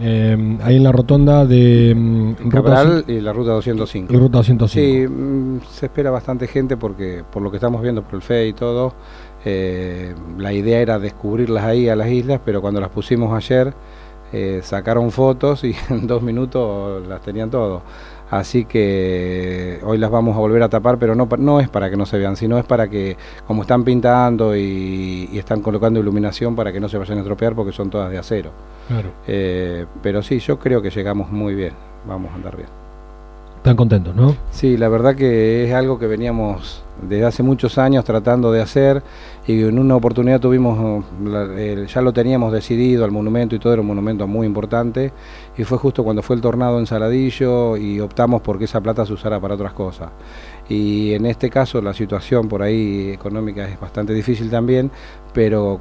eh, ahí en la rotonda de mm, Cabral y la ruta 205. Y ruta 205. Sí, mm, se espera bastante gente porque por lo que estamos viendo por el FE y todo, eh, la idea era descubrirlas ahí a las islas, pero cuando las pusimos ayer eh, sacaron fotos y en dos minutos las tenían todo. Así que hoy las vamos a volver a tapar, pero no, no es para que no se vean, sino es para que, como están pintando y, y están colocando iluminación, para que no se vayan a estropear porque son todas de acero. Claro. Eh, pero sí, yo creo que llegamos muy bien, vamos a andar bien. Están contentos, ¿no? Sí, la verdad que es algo que veníamos desde hace muchos años tratando de hacer y en una oportunidad tuvimos, ya lo teníamos decidido, el monumento y todo era un monumento muy importante y fue justo cuando fue el tornado en Saladillo y optamos porque esa plata se usara para otras cosas. Y en este caso la situación por ahí económica es bastante difícil también, pero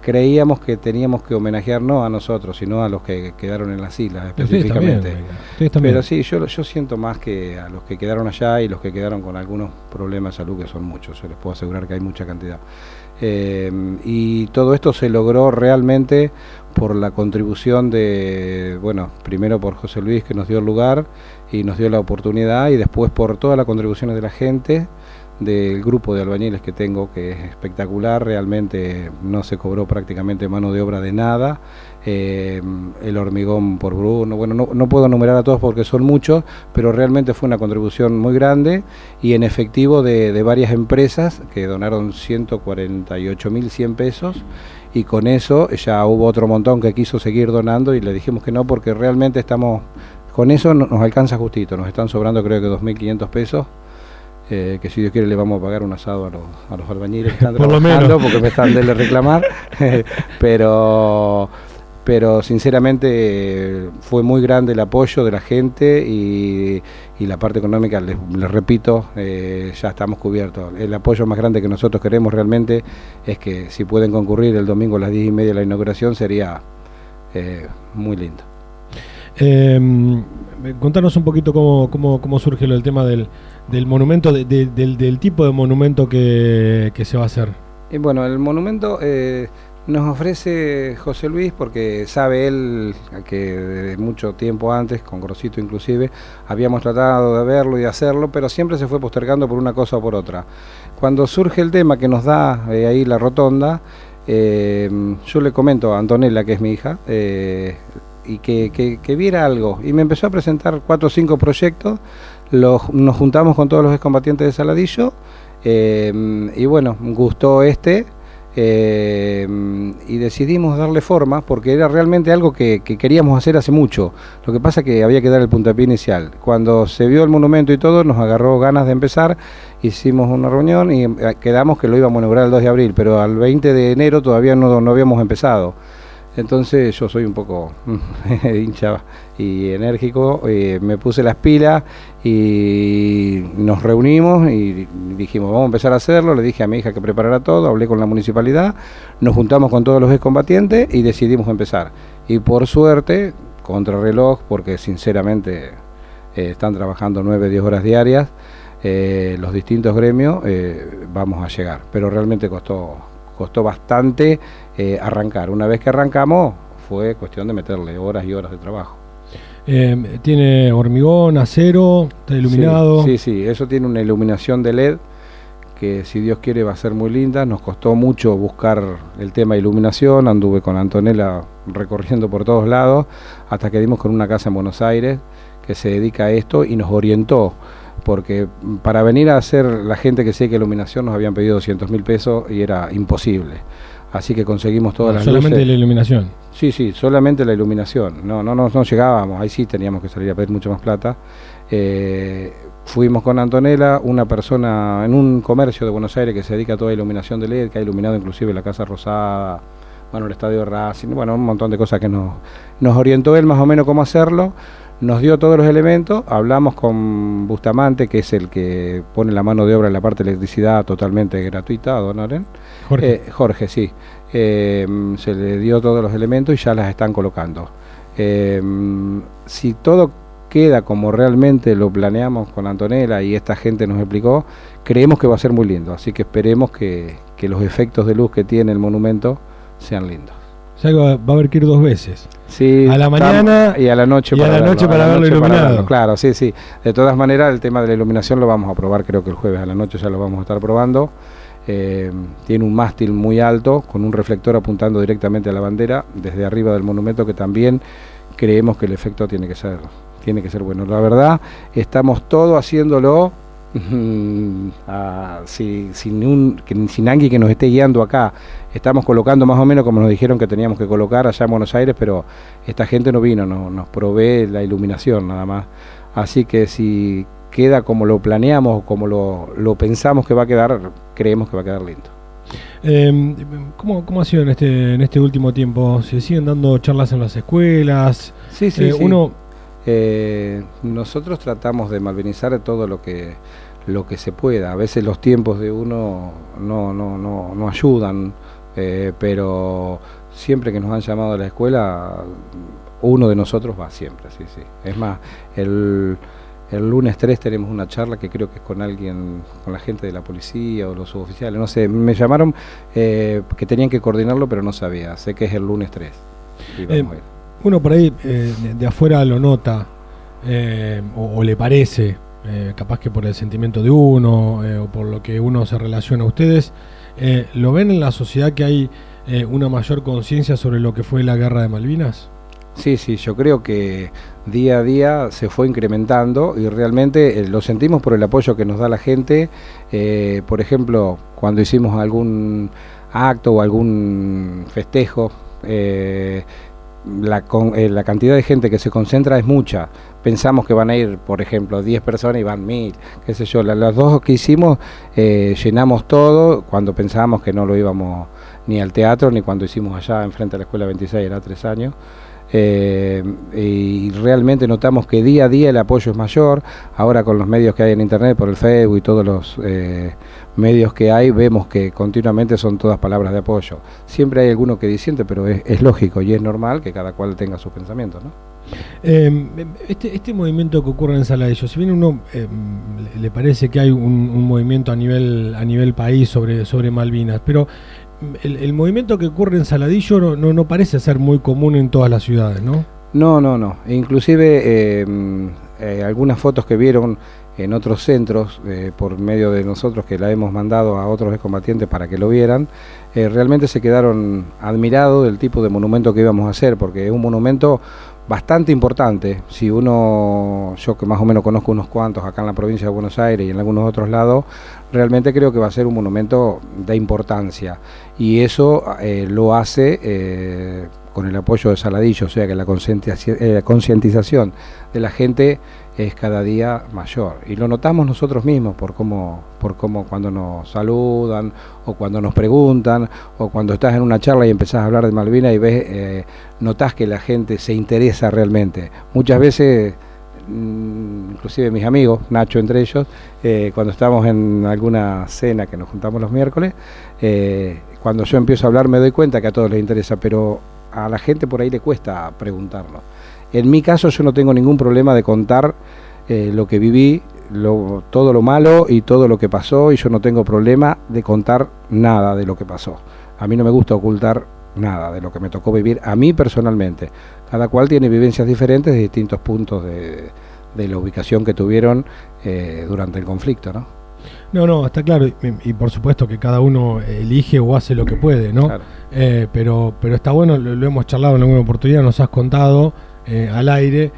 creíamos que teníamos que homenajear no a nosotros, sino a los que quedaron en las islas específicamente. también. Pero sí, yo, yo siento más que a los que quedaron allá y los que quedaron con algunos problemas de salud, que son muchos, yo les puedo asegurar que hay mucha cantidad. Eh, y todo esto se logró realmente por la contribución de, bueno, primero por José Luis que nos dio el lugar y nos dio la oportunidad y después por todas las contribuciones de la gente del grupo de albañiles que tengo, que es espectacular, realmente no se cobró prácticamente mano de obra de nada, eh, el hormigón por Bruno, bueno, no, no puedo enumerar a todos porque son muchos, pero realmente fue una contribución muy grande y en efectivo de, de varias empresas que donaron 148.100 pesos y con eso ya hubo otro montón que quiso seguir donando y le dijimos que no porque realmente estamos, con eso no- nos alcanza justito, nos están sobrando creo que 2.500 pesos eh, que si Dios quiere le vamos a pagar un asado a los, a los albañiles que están Por lo menos. porque me están de reclamar, pero pero sinceramente eh, fue muy grande el apoyo de la gente y, y la parte económica, les, les repito, eh, ya estamos cubiertos. El apoyo más grande que nosotros queremos realmente es que si pueden concurrir el domingo a las 10 y media de la inauguración sería eh, muy lindo. Eh, contanos un poquito cómo, cómo, cómo surge del tema del, del monumento, de- de- del, del tipo de monumento que, que se va a hacer. Y bueno, el monumento eh, nos ofrece José Luis porque sabe él que desde mucho tiempo antes, con Grosito inclusive, habíamos tratado de verlo y de hacerlo, pero siempre se fue postergando por una cosa o por otra. Cuando surge el tema que nos da eh, ahí la rotonda, eh, yo le comento a Antonella, que es mi hija, eh, y que, que- viera algo. Y me empezó a presentar cuatro o cinco proyectos, los, nos juntamos con todos los excombatientes de Saladillo, eh, y bueno, gustó este. eh, y decidimos darle forma porque era realmente algo que, que queríamos hacer hace mucho. Lo que pasa que había que dar el puntapié inicial. Cuando se vio el monumento y todo, nos agarró ganas de empezar. Hicimos una reunión y eh, quedamos que lo íbamos a inaugurar el 2 de abril, pero al 20 de enero todavía no, no habíamos empezado. Entonces yo soy un poco hincha y enérgico, eh, me puse las pilas y nos reunimos y dijimos vamos a empezar a hacerlo, le dije a mi hija que preparara todo, hablé con la municipalidad, nos juntamos con todos los excombatientes y decidimos empezar. Y por suerte, contra reloj, porque sinceramente eh, están trabajando 9, 10 horas diarias, eh, los distintos gremios vamos a llegar, pero realmente costó, costó bastante eh, arrancar. Una vez que arrancamos fue cuestión de meterle horas y horas de trabajo. Eh, tiene hormigón, acero, está iluminado. Sí, sí, sí, eso tiene una iluminación de LED que si Dios quiere va a ser muy linda. Nos costó mucho buscar el tema de iluminación, anduve con Antonella recorriendo por todos lados hasta que dimos con una casa en Buenos Aires que se dedica a esto y nos orientó. Porque para venir a hacer la gente que sé que iluminación nos habían pedido 200 mil pesos y era imposible. Así que conseguimos todas las Solamente luces. la iluminación. Sí, sí, solamente la iluminación. No, no, no, no llegábamos. Ahí sí teníamos que salir a pedir mucho más plata. Eh, fuimos con Antonella, una persona en un comercio de Buenos Aires que se dedica a toda iluminación de LED, que ha iluminado inclusive la Casa Rosada, bueno, el Estadio Racing, bueno, un montón de cosas que nos, nos orientó él más o menos cómo hacerlo. Nos dio todos los elementos, hablamos con Bustamante, que es el que pone la mano de obra en la parte de electricidad totalmente gratuita, don Oren. Jorge. Eh, Jorge, sí. Eh, se le dio todos los elementos y ya las están colocando. Eh, si todo queda como realmente lo planeamos con Antonella y esta gente nos explicó, creemos que va a ser muy lindo. Así que esperemos que, que los efectos de luz que tiene el monumento sean lindos. O sea va a haber que ir dos veces. Sí, a la mañana y a la noche y a la noche para verlo iluminado. Claro, sí, sí. De todas maneras, el tema de la iluminación lo vamos a probar, creo que el jueves a la noche ya lo vamos a estar probando. Eh, tiene un mástil muy alto con un reflector apuntando directamente a la bandera desde arriba del monumento que también creemos que el efecto tiene que ser tiene que ser bueno. La verdad, estamos todos haciéndolo sin, un, sin alguien que nos esté guiando acá. Estamos colocando más o menos como nos dijeron que teníamos que colocar allá en Buenos Aires, pero esta gente no vino, no, nos provee la iluminación nada más. Así que si queda como lo planeamos, como lo, lo pensamos que va a quedar, creemos que va a quedar lindo. Eh, ¿cómo, ¿cómo, ha sido en este, en este último tiempo? ¿Se siguen dando charlas en las escuelas? Sí, sí, eh, sí. Uno... Eh, nosotros tratamos de malvenizar todo lo que, lo que se pueda. A veces los tiempos de uno no, no, no, no ayudan, eh, pero siempre que nos han llamado a la escuela, uno de nosotros va siempre, sí, sí. Es más, el el lunes 3 tenemos una charla que creo que es con alguien, con la gente de la policía o los suboficiales, no sé, me llamaron eh, que tenían que coordinarlo, pero no sabía, sé que es el lunes 3. Eh, uno por ahí eh, de, afuera lo nota o, le parece, capaz que por el sentimiento de uno o por lo que uno se relaciona a ustedes, ¿lo ven en la sociedad que hay una mayor conciencia sobre lo que fue la guerra de Malvinas? Sí, sí, yo creo que día a día se fue incrementando y realmente eh, lo sentimos por el apoyo que nos da la gente. Eh, por ejemplo, cuando hicimos algún acto o algún festejo, eh, la, la, cantidad de gente que se concentra es mucha. Pensamos que van a ir, por ejemplo, 10 personas y van mil, qué sé yo. Las, dos que hicimos llenamos todo cuando pensábamos que no lo íbamos ni al teatro ni cuando hicimos allá enfrente a la Escuela 26, era tres años. Eh, y realmente notamos que día a día el apoyo es mayor. Ahora con los medios que hay en Internet, por el Facebook y todos los eh, medios que hay, vemos que continuamente son todas palabras de apoyo. Siempre hay alguno que disiente, pero es, lógico y es normal que cada cual tenga sus pensamientos. ¿no? Em, este, este movimiento que ocurre en Saladillo, si bien uno em, le parece que hay un, un, movimiento a nivel a nivel país sobre, sobre Malvinas, pero el, movimiento que ocurre en Saladillo no, parece ser muy común en todas las ciudades, ¿no? No, no, no. E inclusive eh, eh, algunas fotos que vieron en otros centros, eh, por medio de nosotros que la hemos mandado a otros excombatientes para que lo vieran, realmente se quedaron admirados del tipo de monumento que íbamos a hacer, porque es un monumento bastante importante. Si uno, yo que más o menos conozco unos cuantos acá en la provincia de Buenos Aires y en algunos otros lados, realmente creo que va a ser un monumento de importancia. Y eso eh, lo hace eh, con el apoyo de Saladillo, o sea que la eh, concientización de la gente es cada día mayor. Y lo notamos nosotros mismos por cómo, por cómo cuando nos saludan o cuando nos preguntan o cuando estás en una charla y empezás a hablar de Malvinas y ves, eh, notás que la gente se interesa realmente. Muchas veces, inclusive mis amigos, Nacho entre ellos, eh, cuando estamos en alguna cena que nos juntamos los miércoles, eh, cuando yo empiezo a hablar me doy cuenta que a todos les interesa, pero a la gente por ahí le cuesta preguntarlo. En mi caso yo no tengo ningún problema de contar eh, lo que viví, todo lo malo y todo lo que pasó y yo no tengo problema de contar nada de lo que pasó. A mí no me gusta ocultar nada de lo que me tocó vivir a mí personalmente. Cada cual tiene vivencias diferentes de distintos puntos de, la ubicación que tuvieron eh, durante el conflicto, ¿no? No, no, está claro, y, por supuesto que cada uno elige o hace lo que puede, ¿no? Eh, pero, pero está bueno, lo, hemos charlado en alguna oportunidad, nos has contado eh, al aire.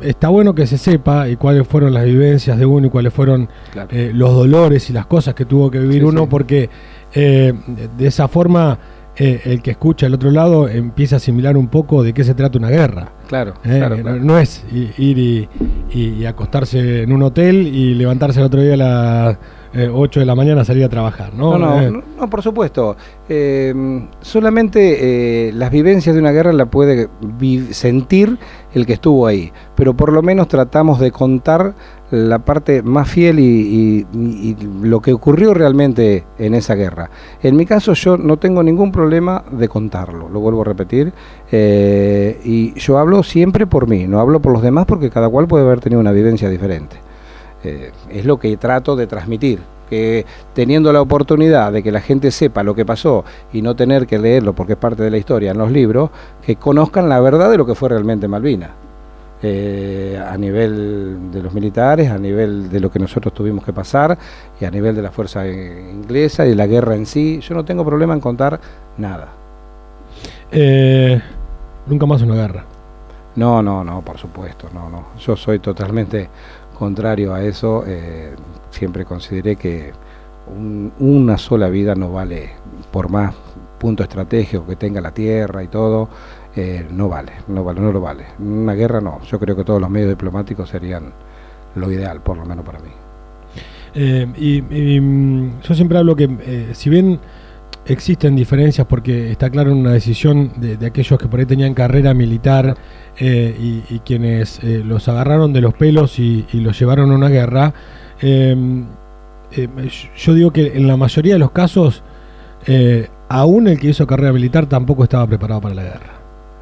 Está bueno que se sepa y cuáles fueron las vivencias de uno y cuáles fueron los dolores y las cosas que tuvo que vivir uno, porque de esa forma el que escucha al otro lado empieza a asimilar un poco de qué se trata una guerra. Claro, claro, No, es ir y, acostarse en un hotel y levantarse el otro día a las 8 de la mañana a salir a trabajar, ¿no? No, no, no por supuesto. solamente las vivencias de una guerra la puede sentir el que estuvo ahí, pero por lo menos tratamos de contar la parte más fiel y, lo que ocurrió realmente en esa guerra. En mi caso yo no tengo ningún problema de contarlo, lo vuelvo a repetir, eh, y yo hablo siempre por mí, no hablo por los demás porque cada cual puede haber tenido una vivencia diferente. Eh, es lo que trato de transmitir, que teniendo la oportunidad de que la gente sepa lo que pasó y no tener que leerlo porque es parte de la historia en los libros, que conozcan la verdad de lo que fue realmente Malvinas. Eh, a nivel de los militares, a nivel de lo que nosotros tuvimos que pasar y a nivel de la fuerza inglesa y de la guerra en sí. Yo no tengo problema en contar nada. Eh, nunca más una guerra. No, no, no, por supuesto, no, no. Yo soy totalmente contrario a eso. Eh, siempre consideré que una sola vida no vale, por más punto estratégico que tenga la Tierra y todo, eh, no vale, no vale, no lo vale. Una guerra no. Yo creo que todos los medios diplomáticos serían lo ideal, por lo menos para mí. Eh, y, mm, yo siempre hablo que, eh, si bien existen diferencias, porque está claro una decisión de, aquellos que por ahí tenían carrera militar y, quienes los agarraron de los pelos y, los llevaron a una guerra, yo digo que en la mayoría de los casos, aún el que hizo carrera militar tampoco estaba preparado para la guerra.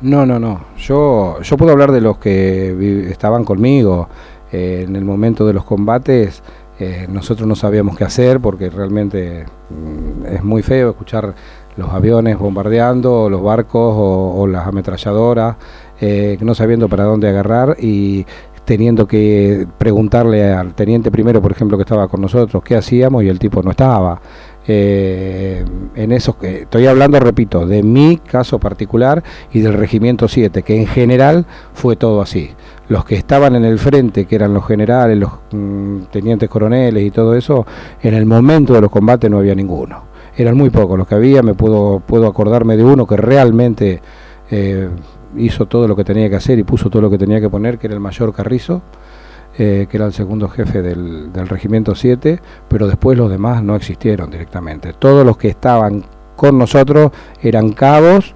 No, no, no. Yo, yo puedo hablar de los que estaban conmigo eh, en el momento de los combates. Eh, nosotros no sabíamos qué hacer porque realmente mm, es muy feo escuchar los aviones bombardeando, los barcos o, las ametralladoras, eh, no sabiendo para dónde agarrar y teniendo que preguntarle al teniente primero, por ejemplo, que estaba con nosotros, qué hacíamos y el tipo no estaba. Eh, en esos que estoy hablando, repito, de mi caso particular y del regimiento 7, que en general fue todo así. Los que estaban en el frente, que eran los generales, los mm, tenientes coroneles y todo eso, en el momento de los combates no había ninguno. Eran muy pocos los que había, me puedo, puedo acordarme de uno que realmente eh, hizo todo lo que tenía que hacer y puso todo lo que tenía que poner, que era el mayor Carrizo eh, que era el segundo jefe del, Regimiento 7, pero después los demás no existieron directamente. Todos los que estaban con nosotros eran cabos,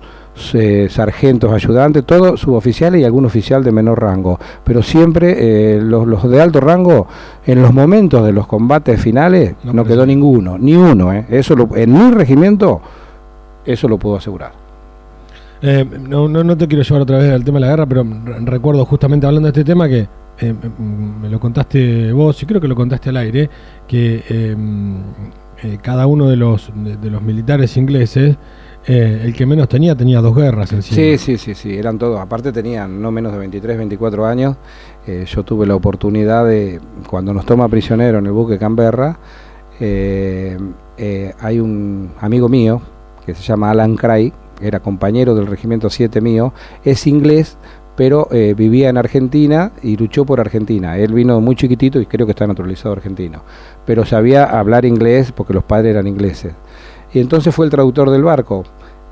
eh, sargentos, ayudantes, todos suboficiales y algún oficial de menor rango. Pero siempre eh, los, de alto rango, en los momentos de los combates finales, no, quedó ninguno, ni uno. Eso en mi regimiento, eso lo puedo asegurar. No, no, no te quiero llevar otra vez al tema de la guerra, pero recuerdo justamente hablando de este tema que eh, me lo contaste vos y creo que lo contaste al aire, que em, eh, cada uno de los, de, los militares ingleses, eh, el que menos tenía, tenía dos guerras encima. Sí, sí, sí, sí, eran todos. Aparte tenían no menos de 23, 24 años. yo tuve la oportunidad de, cuando nos toma prisionero en el buque Canberra, hay un amigo mío que se llama Alan Cray, era compañero del regimiento 7 mío, es inglés, pero eh, vivía en Argentina y luchó por Argentina. Él vino muy chiquitito y creo que está naturalizado argentino, pero sabía hablar inglés porque los padres eran ingleses. Y entonces fue el traductor del barco.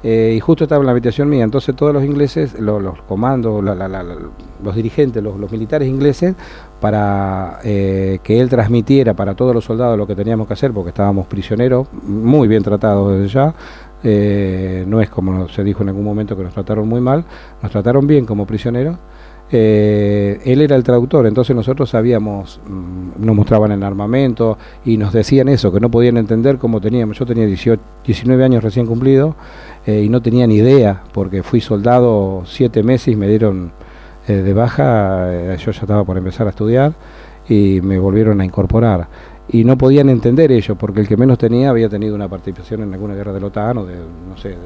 Eh, y justo estaba en la habitación mía, entonces todos los ingleses, los, comandos, los dirigentes, los, militares ingleses, para eh, que él transmitiera para todos los soldados lo que teníamos que hacer, porque estábamos prisioneros, muy bien tratados desde ya, eh, no es como se dijo en algún momento que nos trataron muy mal, nos trataron bien como prisioneros. Eh, él era el traductor, entonces nosotros sabíamos, mm, nos mostraban el armamento y nos decían eso, que no podían entender cómo teníamos. Yo tenía 18, 19 años recién cumplidos eh, y no tenía ni idea, porque fui soldado siete meses y me dieron de baja, yo ya estaba por empezar a estudiar y me volvieron a incorporar y no podían entender ello, porque el que menos tenía había tenido una participación en alguna guerra de la OTAN o de, no sé,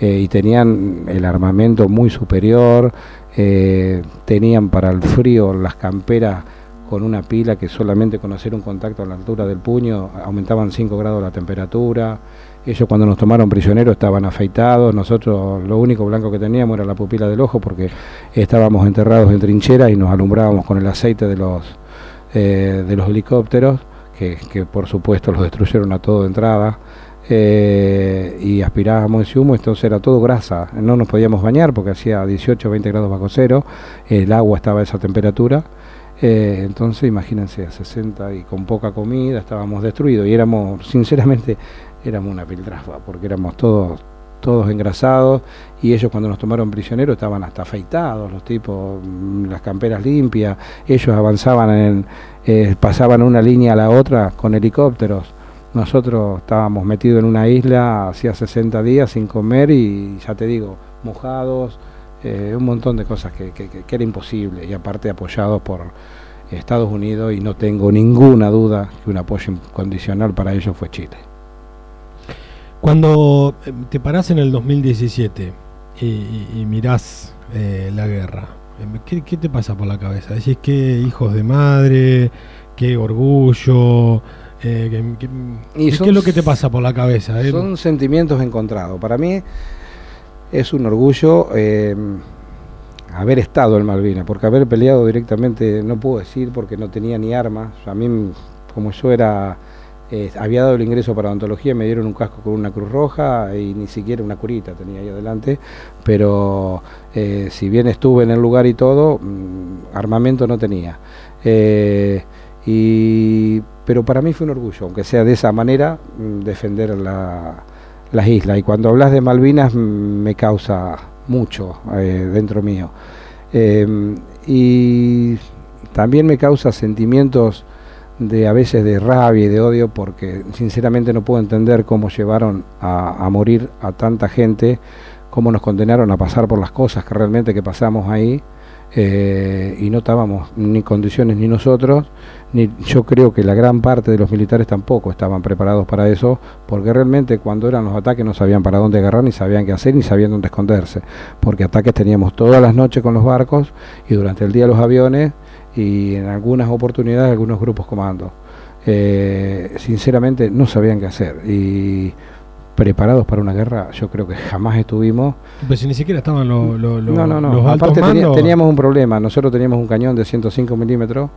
eh, y tenían el armamento muy superior, eh, tenían para el frío las camperas con una pila que solamente con hacer un contacto a la altura del puño aumentaban 5 grados la temperatura. Ellos cuando nos tomaron prisioneros estaban afeitados, nosotros lo único blanco que teníamos era la pupila del ojo porque estábamos enterrados en trincheras y nos alumbrábamos con el aceite de los eh, de los helicópteros, que, por supuesto los destruyeron a todo de entrada, eh, y aspirábamos ese humo, entonces era todo grasa, no nos podíamos bañar porque hacía 18 o 20 grados bajo cero, el agua estaba a esa temperatura, eh, entonces imagínense, a 60 y con poca comida estábamos destruidos. Y éramos, sinceramente, éramos una piltrafa, porque éramos todos todos engrasados, y ellos cuando nos tomaron prisioneros estaban hasta afeitados, los tipos, mm, las camperas limpias, ellos avanzaban en, eh, pasaban una línea a la otra con helicópteros. Nosotros estábamos metidos en una isla hacía 60 días sin comer y ya te digo, mojados, eh, un montón de cosas que, que, era imposible y aparte apoyados por Estados Unidos y no tengo ninguna duda que un apoyo incondicional para ellos fue Chile. Cuando eh, te parás en el 2017 y, mirás eh, la guerra, ¿qué, ¿qué, te pasa por la cabeza? Decís que hijos de madre, qué orgullo, eh, ¿qué, es lo que te pasa por la cabeza? Eh? Son sentimientos encontrados. Para mí es un orgullo eh, haber estado en Malvinas, porque haber peleado directamente no puedo decir porque no tenía ni armas. A mí, como yo era, había dado el ingreso para odontología, me dieron un casco con una cruz roja y ni siquiera una curita tenía ahí adelante, pero si bien estuve en el lugar y todo, mm, armamento no tenía. Y, pero para mí fue un orgullo, aunque sea de esa manera, mm, defender las islas. Y cuando hablas de Malvinas mm, me causa mucho eh, dentro mío. Y también me causa sentimientos de a veces de rabia y de odio porque sinceramente no puedo entender cómo llevaron a, a morir a tanta gente, cómo nos condenaron a pasar por las cosas que realmente que pasamos ahí eh, y no estábamos ni condiciones ni nosotros, ni yo creo que la gran parte de los militares tampoco estaban preparados para eso, porque realmente cuando eran los ataques no sabían para dónde agarrar, ni sabían qué hacer, ni sabían dónde esconderse, porque ataques teníamos todas las noches con los barcos y durante el día los aviones y en algunas oportunidades algunos grupos comandos. Eh, sinceramente no sabían qué hacer y preparados para una guerra, yo creo que jamás estuvimos. Si ni siquiera estaban los, los, no, no, no. Aparte teníamos un problema, nosotros teníamos un cañón de 105 milímetros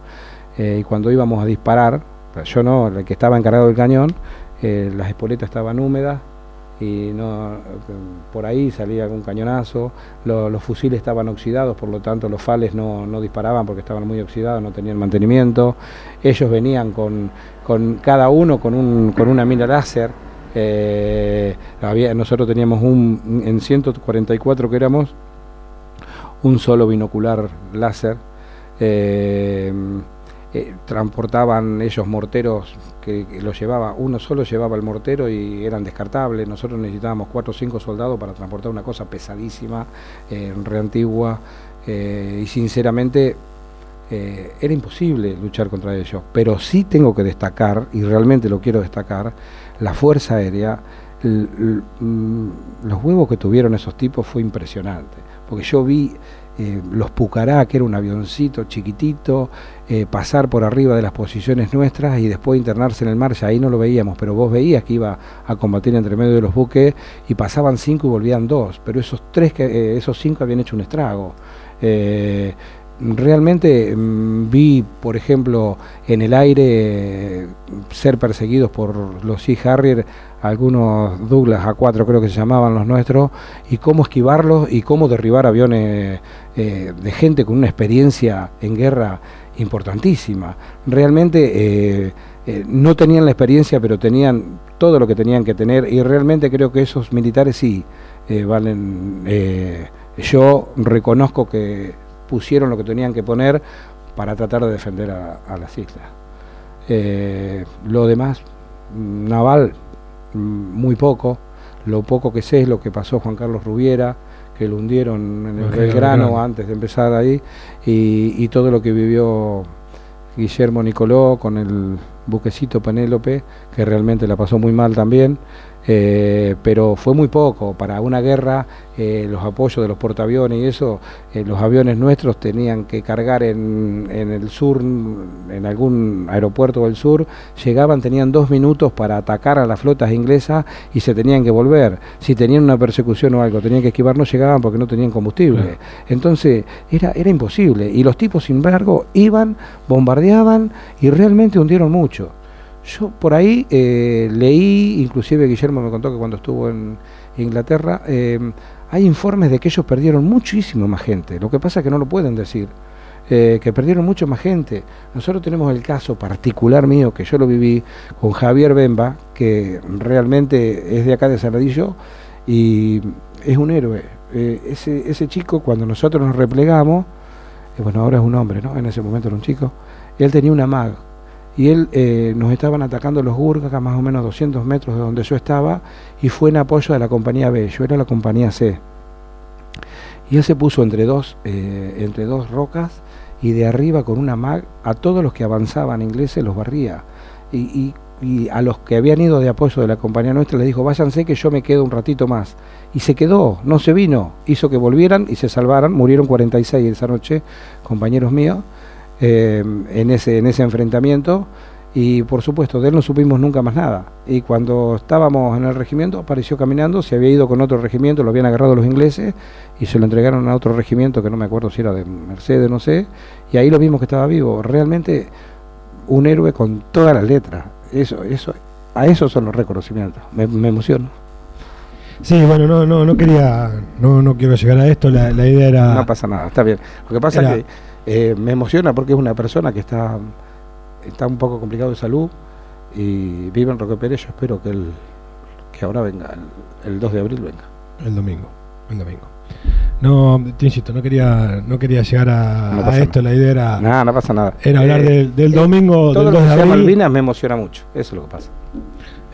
eh, y cuando íbamos a disparar, yo no, el que estaba encargado del cañón, eh, las espoletas estaban húmedas y no por ahí salía algún cañonazo, los fusiles estaban oxidados, por lo tanto los fales no, no, disparaban porque estaban muy oxidados, no tenían mantenimiento, ellos venían con, con cada uno con, un, con una mina láser, eh, nosotros teníamos un, en 144 que éramos, un solo binocular láser. Eh, eh, transportaban ellos morteros que, los llevaba, uno solo llevaba el mortero y eran descartables. Nosotros necesitábamos cuatro o cinco soldados para transportar una cosa pesadísima, eh, reantigua, y sinceramente era imposible luchar contra ellos. Pero sí tengo que destacar, y realmente lo quiero destacar, la Fuerza Aérea, mm, los huevos que tuvieron esos tipos fue impresionante, porque yo vi eh, los Pucará, que era un avioncito chiquitito, eh, pasar por arriba de las posiciones nuestras y después internarse en el mar, ya ahí no lo veíamos, pero vos veías que iba a combatir entre medio de los buques y pasaban cinco y volvían dos, pero esos tres, que, eh, esos cinco habían hecho un estrago realmente mm, vi, por ejemplo, en el aire ser perseguidos por los Sea Harrier, algunos Douglas A4 creo que se llamaban los nuestros, y cómo esquivarlos y cómo derribar aviones eh, de gente con una experiencia en guerra importantísima. Realmente eh, eh, no tenían la experiencia, pero tenían todo lo que tenían que tener, y realmente creo que esos militares sí valen. yo reconozco que pusieron lo que tenían que poner para tratar de defender a, las islas. Eh, lo demás, mm, naval, mm, muy poco. Lo poco que sé es lo que pasó Juan Carlos Rubiera, que lo hundieron en el Belgrano antes de empezar ahí, y, y todo lo que vivió Guillermo Nicoló con el buquecito Penélope, que realmente la pasó muy mal también. Eh, pero fue muy poco. Para una guerra, eh, los apoyos de los portaaviones y eso, eh, los aviones nuestros tenían que cargar en, en, el sur, en algún aeropuerto del sur, llegaban, tenían dos minutos para atacar a las flotas inglesas y se tenían que volver. Si tenían una persecución o algo, tenían que esquivar, no llegaban porque no tenían combustible. Entonces, era, era imposible. Y los tipos, sin embargo, iban, bombardeaban y realmente hundieron mucho. Yo por ahí eh, leí, inclusive Guillermo me contó que cuando estuvo en Inglaterra, eh, hay informes de que ellos perdieron muchísimo más gente. Lo que pasa es que no lo pueden decir. Eh, que perdieron mucho más gente. Nosotros tenemos el caso particular mío, que yo lo viví con Javier Bemba, que realmente es de acá de Cerradillo y es un héroe. ese, ese chico, cuando nosotros nos replegamos, bueno, ahora es un hombre, ¿no? En ese momento era un chico, él tenía una mag y él eh, nos estaban atacando los Gurkas a más o menos 200 metros de donde yo estaba y fue en apoyo de la compañía B, yo era la compañía C. Y él se puso entre dos, eh, entre dos rocas y de arriba con una mag a todos los que avanzaban ingleses los barría. Y, a los que habían ido de apoyo de la compañía nuestra les dijo, váyanse que yo me quedo un ratito más. Y se quedó, no se vino, hizo que volvieran y se salvaran, murieron 46 esa noche, compañeros míos, eh, en, ese, en ese enfrentamiento y por supuesto de él no supimos nunca más nada. Y cuando estábamos en el regimiento apareció caminando, se había ido con otro regimiento, lo habían agarrado los ingleses y se lo entregaron a otro regimiento que no me acuerdo si era de Mercedes, no sé, y ahí lo vimos que estaba vivo. Realmente un héroe con todas las letras. Eso, eso, a eso son los reconocimientos. Me, me emociono. Sí, bueno, no, no, no quería, no, no quiero llegar a esto. La, idea era. No pasa nada, está bien. Lo que pasa es que eh, me emociona porque es una persona que está está un poco complicado de salud y vive en Roque Pérez. Yo espero que, el, que ahora venga, el, 2 de abril venga. El domingo, el domingo. No, te insisto, no quería, no quería llegar a, esto, la idea era... Nada, no pasa nada. Era hablar eh, del, domingo, del 2 de abril. Malvinas me emociona mucho, eso es lo que pasa.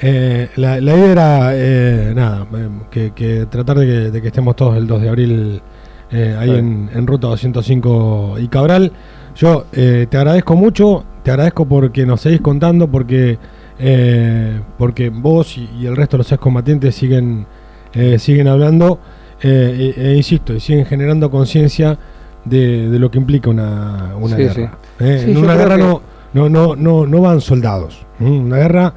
Eh, la, idea era, eh, nada, que, tratar de que, estemos todos el 2 de abril ahí en, en, Ruta 205 y Cabral. Yo te agradezco mucho, te agradezco porque nos seguís contando, porque, eh, porque vos y, el resto de los excombatientes siguen, eh, siguen hablando, eh, e, e, insisto, y siguen generando conciencia de, lo que implica una, una guerra. en una guerra no, no, no, no, no van soldados. Una guerra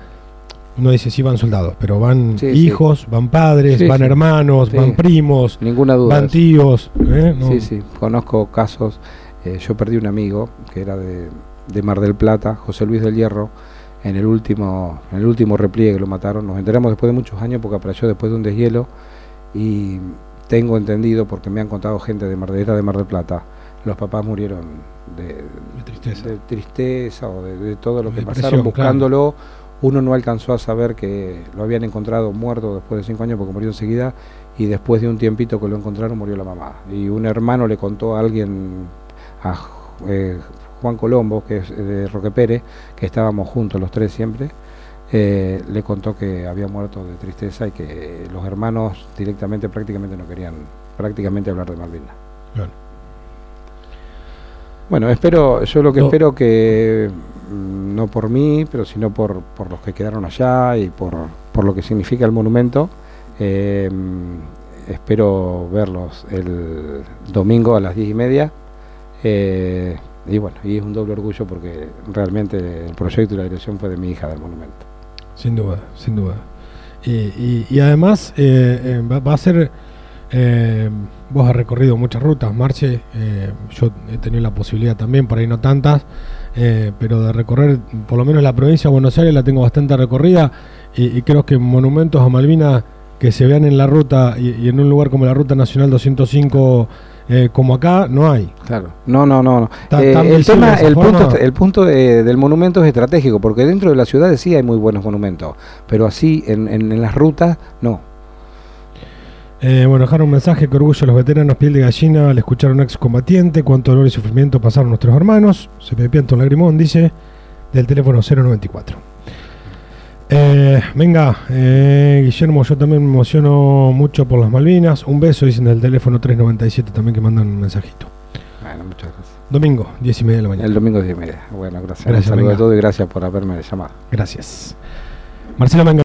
uno dice sí van soldados, pero van hijos, van padres, van hermanos, van primos, Ninguna duda van tíos. Sí, sí, conozco casos. yo perdí un amigo que era de, de Mar del Plata, José Luis del Hierro, en el último, en el último repliegue lo mataron. Nos enteramos después de muchos años porque apareció después de un deshielo y tengo entendido, porque me han contado gente de Mar, de, de Mar del Plata, los papás murieron de, tristeza. o de, todo lo que pasaron buscándolo. Uno no alcanzó a saber que lo habían encontrado muerto después de cinco años porque murió enseguida y después de un tiempito que lo encontraron murió la mamá. Y un hermano le contó a alguien, a eh, Juan Colombo, que es de Roque Pérez, que estábamos juntos los tres siempre, eh, le contó que había muerto de tristeza y que los hermanos directamente prácticamente no querían prácticamente hablar de Malvinas. Bueno. espero, yo lo que espero que no por mí, pero sino por, por los que quedaron allá y por, por lo que significa el monumento, eh, espero verlos el domingo a las diez y media. Eh, y bueno, y es un doble orgullo porque realmente el proyecto y la dirección fue de mi hija del monumento. Sin duda, sin duda. Y, y, además eh, va, a ser, vos has recorrido muchas rutas, Marche, yo he tenido la posibilidad también, por ahí no tantas, pero de recorrer por lo menos la provincia de Buenos Aires la tengo bastante recorrida y, creo que monumentos a Malvinas que se vean en la ruta y, y en un lugar como la Ruta Nacional 205 eh, como acá no hay. Claro, no, no, no. Eh, el tema, el punto, el punto del monumento es estratégico, porque dentro de la ciudad sí hay muy buenos monumentos, pero así en, en, las rutas no. Eh, bueno, dejaron un mensaje que orgullo a los veteranos, piel de gallina al escuchar a un excombatiente, cuánto dolor y sufrimiento pasaron nuestros hermanos. Se me pianta un lagrimón, dice, del teléfono 094. Eh, venga, eh, Guillermo, yo también me emociono mucho por las Malvinas. Un beso, dicen del teléfono 397 también que mandan un mensajito. Bueno, muchas gracias. Domingo, 10 y media de la mañana. El domingo 10 y media. Bueno, gracias. gracias un saludo a todos y gracias por haberme llamado. Gracias. Marcelo